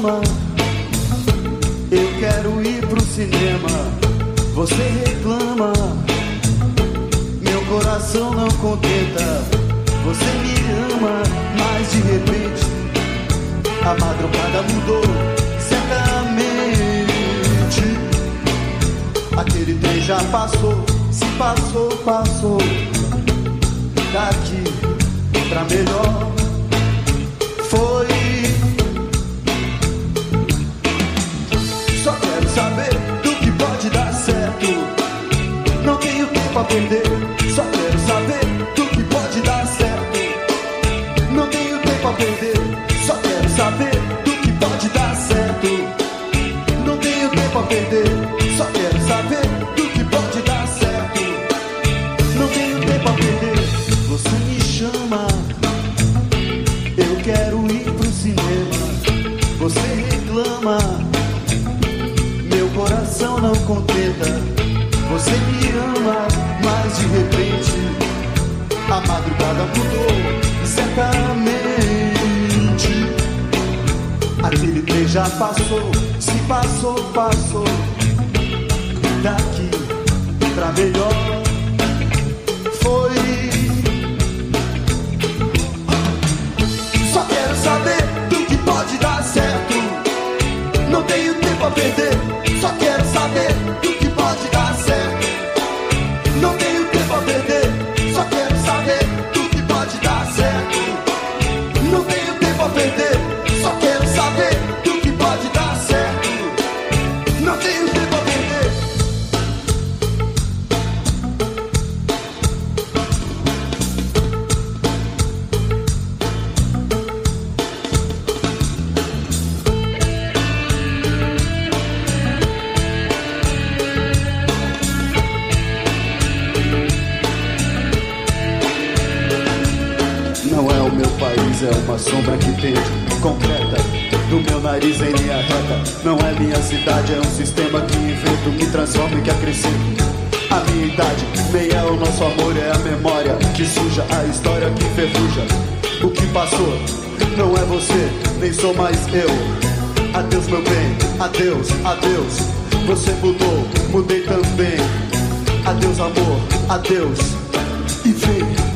Eu quero ir pro cinema, você reclama. Meu coração não contenta, você me ama, mas de repente a madrugada mudou. Certamente aquele trem já passou, se passou, passou daqui pra melhor. Perder. Só quero saber do que pode dar certo. Não tenho tempo a perder. Só quero saber do que pode dar certo. Não tenho tempo a perder. Só quero saber do que pode dar certo. Não tenho tempo a perder. Você me chama. Eu quero ir pro cinema. Você reclama. Meu coração não contenta. Você me ama, mas de repente a madrugada mudou. Certamente aquele trem já passou. Se passou, passou. Daqui pra melhor foi. Só quero saber do que pode dar certo. Não tenho tempo a perder. É uma sombra que pende, concreta. Do meu nariz em linha reta. Não é minha cidade, é um sistema que invento, me transforma e que acrescento. A minha idade, nem é o nosso amor, é a memória que suja, a história que ferruja. O que passou não é você, nem sou mais eu. Adeus, meu bem, adeus, adeus. Você mudou, mudei também. Adeus, amor, adeus. E vem.